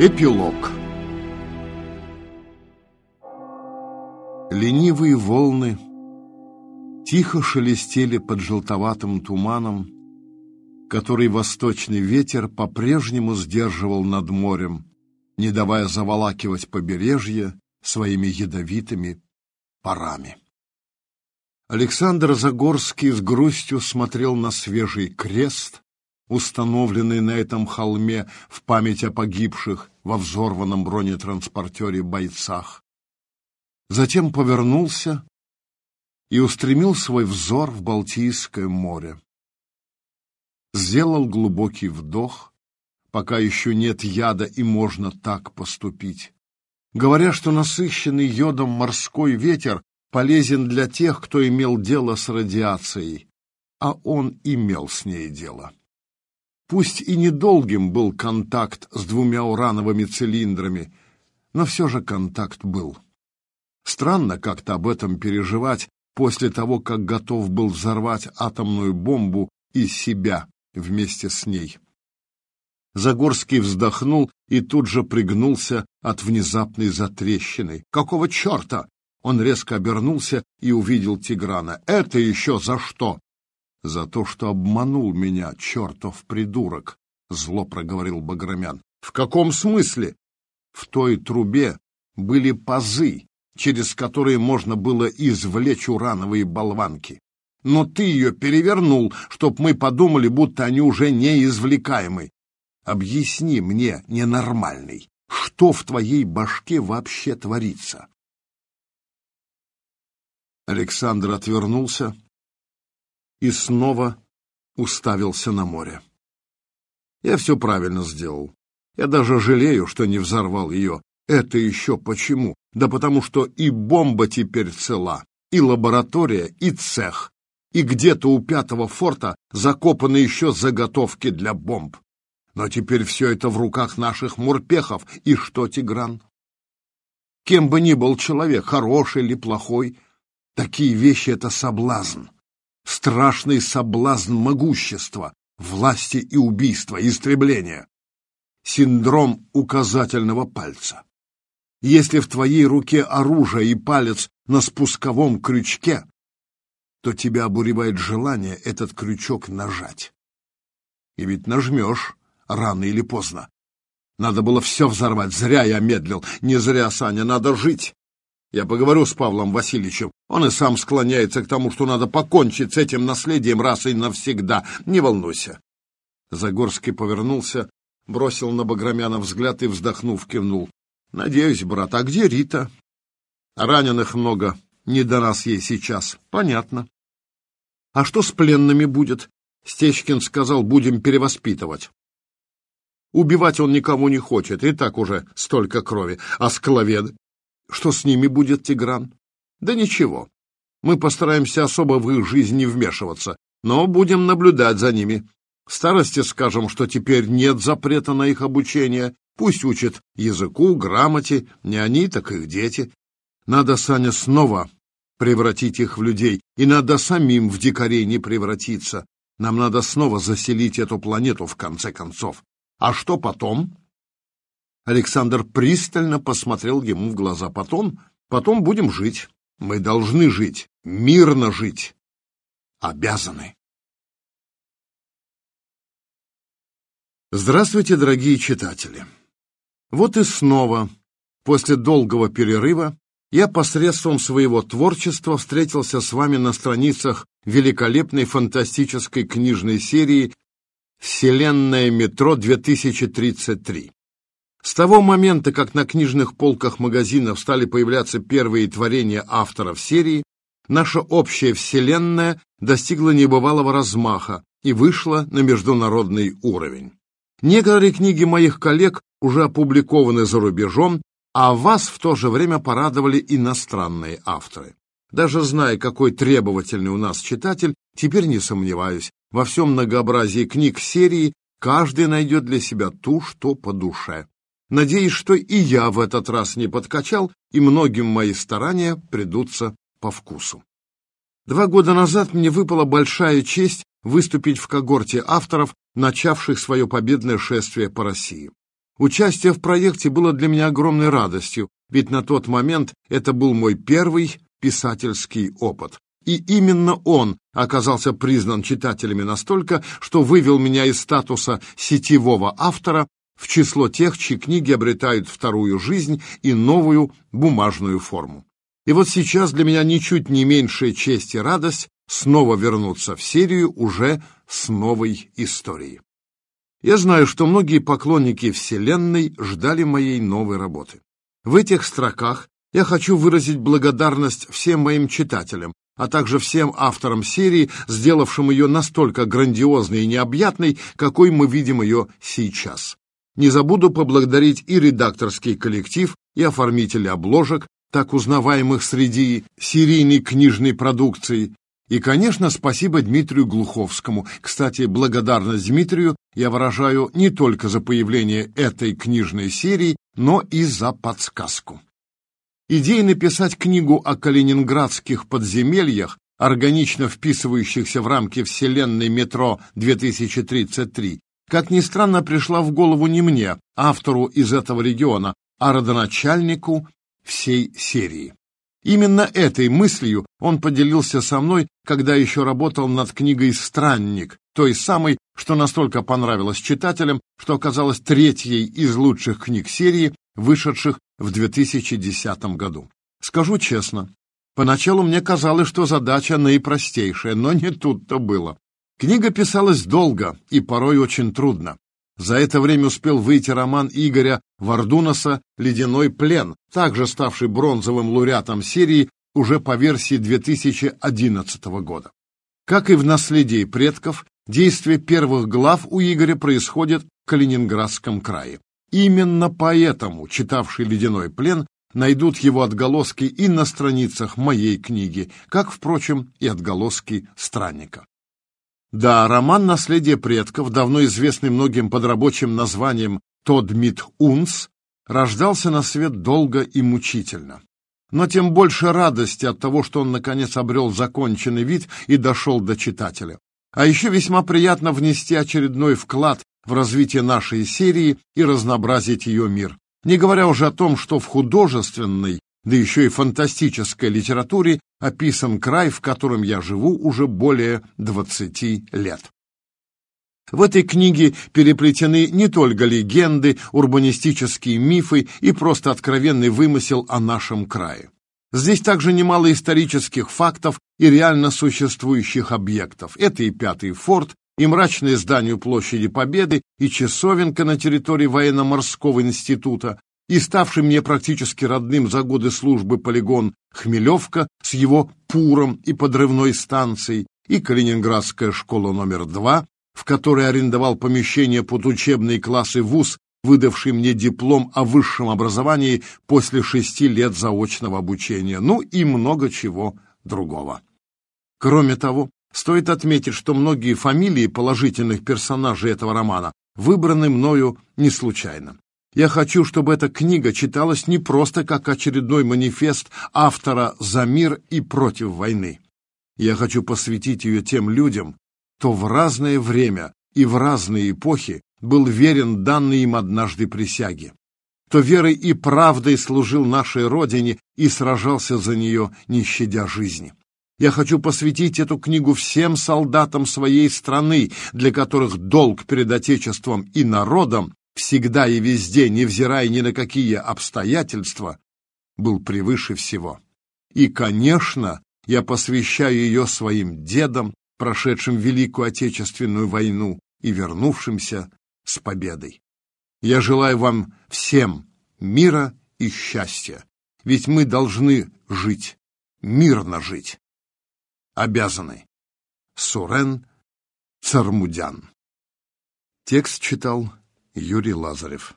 Эпилог Ленивые волны тихо шелестели под желтоватым туманом, который восточный ветер по-прежнему сдерживал над морем, не давая заволакивать побережье своими ядовитыми парами. Александр Загорский с грустью смотрел на свежий крест, установленный на этом холме в память о погибших во взорванном бронетранспортере бойцах. Затем повернулся и устремил свой взор в Балтийское море. Сделал глубокий вдох, пока еще нет яда и можно так поступить. Говоря, что насыщенный йодом морской ветер полезен для тех, кто имел дело с радиацией, а он имел с ней дело. Пусть и недолгим был контакт с двумя урановыми цилиндрами, но все же контакт был. Странно как-то об этом переживать после того, как готов был взорвать атомную бомбу и себя вместе с ней. Загорский вздохнул и тут же пригнулся от внезапной затрещины. «Какого черта?» Он резко обернулся и увидел Тиграна. «Это еще за что?» «За то, что обманул меня, чертов придурок!» — зло проговорил Баграмян. «В каком смысле?» «В той трубе были пазы, через которые можно было извлечь урановые болванки. Но ты ее перевернул, чтоб мы подумали, будто они уже неизвлекаемы. Объясни мне, ненормальный, что в твоей башке вообще творится?» Александр отвернулся и снова уставился на море. Я все правильно сделал. Я даже жалею, что не взорвал ее. Это еще почему? Да потому что и бомба теперь цела, и лаборатория, и цех, и где-то у пятого форта закопаны еще заготовки для бомб. Но теперь все это в руках наших мурпехов. И что, Тигран? Кем бы ни был человек, хороший или плохой, Такие вещи — это соблазн. Страшный соблазн могущества, власти и убийства, истребления. Синдром указательного пальца. Если в твоей руке оружие и палец на спусковом крючке, то тебя обуревает желание этот крючок нажать. И ведь нажмешь рано или поздно. Надо было все взорвать, зря я медлил. Не зря, Саня, надо жить. Я поговорю с Павлом Васильевичем. Он и сам склоняется к тому, что надо покончить с этим наследием раз и навсегда. Не волнуйся. Загорский повернулся, бросил на Баграмяна взгляд и, вздохнув, кивнул. Надеюсь, брат, а где Рита? Раненых много. Не до нас ей сейчас. Понятно. А что с пленными будет? Стечкин сказал, будем перевоспитывать. Убивать он никому не хочет, и так уже столько крови. А скловед что с ними будет, Тигран? Да ничего. Мы постараемся особо в их жизнь не вмешиваться, но будем наблюдать за ними. Старости скажем, что теперь нет запрета на их обучение. Пусть учат языку, грамоте, не они, так их дети. Надо, Саня, снова превратить их в людей, и надо самим в дикарей не превратиться. Нам надо снова заселить эту планету, в конце концов. А что потом? Александр пристально посмотрел ему в глаза. Потом, потом будем жить. Мы должны жить, мирно жить. Обязаны. Здравствуйте, дорогие читатели. Вот и снова, после долгого перерыва, я посредством своего творчества встретился с вами на страницах великолепной фантастической книжной серии «Вселенная метро 2033». С того момента, как на книжных полках магазинов стали появляться первые творения авторов серии, наша общая вселенная достигла небывалого размаха и вышла на международный уровень. Некоторые книги моих коллег уже опубликованы за рубежом, а вас в то же время порадовали иностранные авторы. Даже зная, какой требовательный у нас читатель, теперь не сомневаюсь, во всем многообразии книг серии каждый найдет для себя ту, что по душе. Надеюсь, что и я в этот раз не подкачал, и многим мои старания придутся по вкусу. Два года назад мне выпала большая честь выступить в когорте авторов, начавших свое победное шествие по России. Участие в проекте было для меня огромной радостью, ведь на тот момент это был мой первый писательский опыт. И именно он оказался признан читателями настолько, что вывел меня из статуса сетевого автора в число тех, чьи книги обретают вторую жизнь и новую бумажную форму. И вот сейчас для меня ничуть не меньшая честь и радость снова вернуться в серию уже с новой историей. Я знаю, что многие поклонники Вселенной ждали моей новой работы. В этих строках я хочу выразить благодарность всем моим читателям, а также всем авторам серии, сделавшим ее настолько грандиозной и необъятной, какой мы видим ее сейчас. Не забуду поблагодарить и редакторский коллектив, и оформителей обложек, так узнаваемых среди серийной книжной продукции, и, конечно, спасибо Дмитрию Глуховскому. Кстати, благодарность Дмитрию я выражаю не только за появление этой книжной серии, но и за подсказку. Идея написать книгу о калининградских подземельях, органично вписывающихся в рамки вселенной метро 2033, как ни странно, пришла в голову не мне, автору из этого региона, а родоначальнику всей серии. Именно этой мыслью он поделился со мной, когда еще работал над книгой «Странник», той самой, что настолько понравилась читателям, что оказалась третьей из лучших книг серии, вышедших в 2010 году. Скажу честно, поначалу мне казалось, что задача наипростейшая, но не тут-то было. Книга писалась долго и порой очень трудно. За это время успел выйти роман Игоря Вардунаса «Ледяной плен», также ставший бронзовым лауреатом серии уже по версии 2011 года. Как и в «Наследии предков», действие первых глав у Игоря происходит в Калининградском крае. Именно поэтому читавший «Ледяной плен» найдут его отголоски и на страницах моей книги, как, впрочем, и отголоски странника. Да, роман «Наследие предков», давно известный многим под рабочим названием «Тодмит Унс», рождался на свет долго и мучительно. Но тем больше радости от того, что он, наконец, обрел законченный вид и дошел до читателя. А еще весьма приятно внести очередной вклад в развитие нашей серии и разнообразить ее мир. Не говоря уже о том, что в художественной да еще и фантастической литературе описан край, в котором я живу уже более 20 лет. В этой книге переплетены не только легенды, урбанистические мифы и просто откровенный вымысел о нашем крае. Здесь также немало исторических фактов и реально существующих объектов. Это и Пятый форт, и мрачное здание площади Победы, и часовенка на территории военно-морского института, и ставший мне практически родным за годы службы полигон Хмелевка с его пуром и подрывной станцией, и Калининградская школа номер два, в которой арендовал помещение под учебные классы ВУЗ, выдавший мне диплом о высшем образовании после шести лет заочного обучения, ну и много чего другого. Кроме того, стоит отметить, что многие фамилии положительных персонажей этого романа выбраны мною не случайно. Я хочу, чтобы эта книга читалась не просто как очередной манифест автора за мир и против войны. Я хочу посвятить ее тем людям, кто в разное время и в разные эпохи был верен данной им однажды присяге, кто верой и правдой служил нашей Родине и сражался за нее, не щадя жизни. Я хочу посвятить эту книгу всем солдатам своей страны, для которых долг перед Отечеством и народом всегда и везде, невзирая ни на какие обстоятельства, был превыше всего. И, конечно, я посвящаю ее своим дедам, прошедшим Великую Отечественную войну и вернувшимся с победой. Я желаю вам всем мира и счастья, ведь мы должны жить, мирно жить. Обязаны. Сурен Цармудян. Текст читал Юрий Лазарев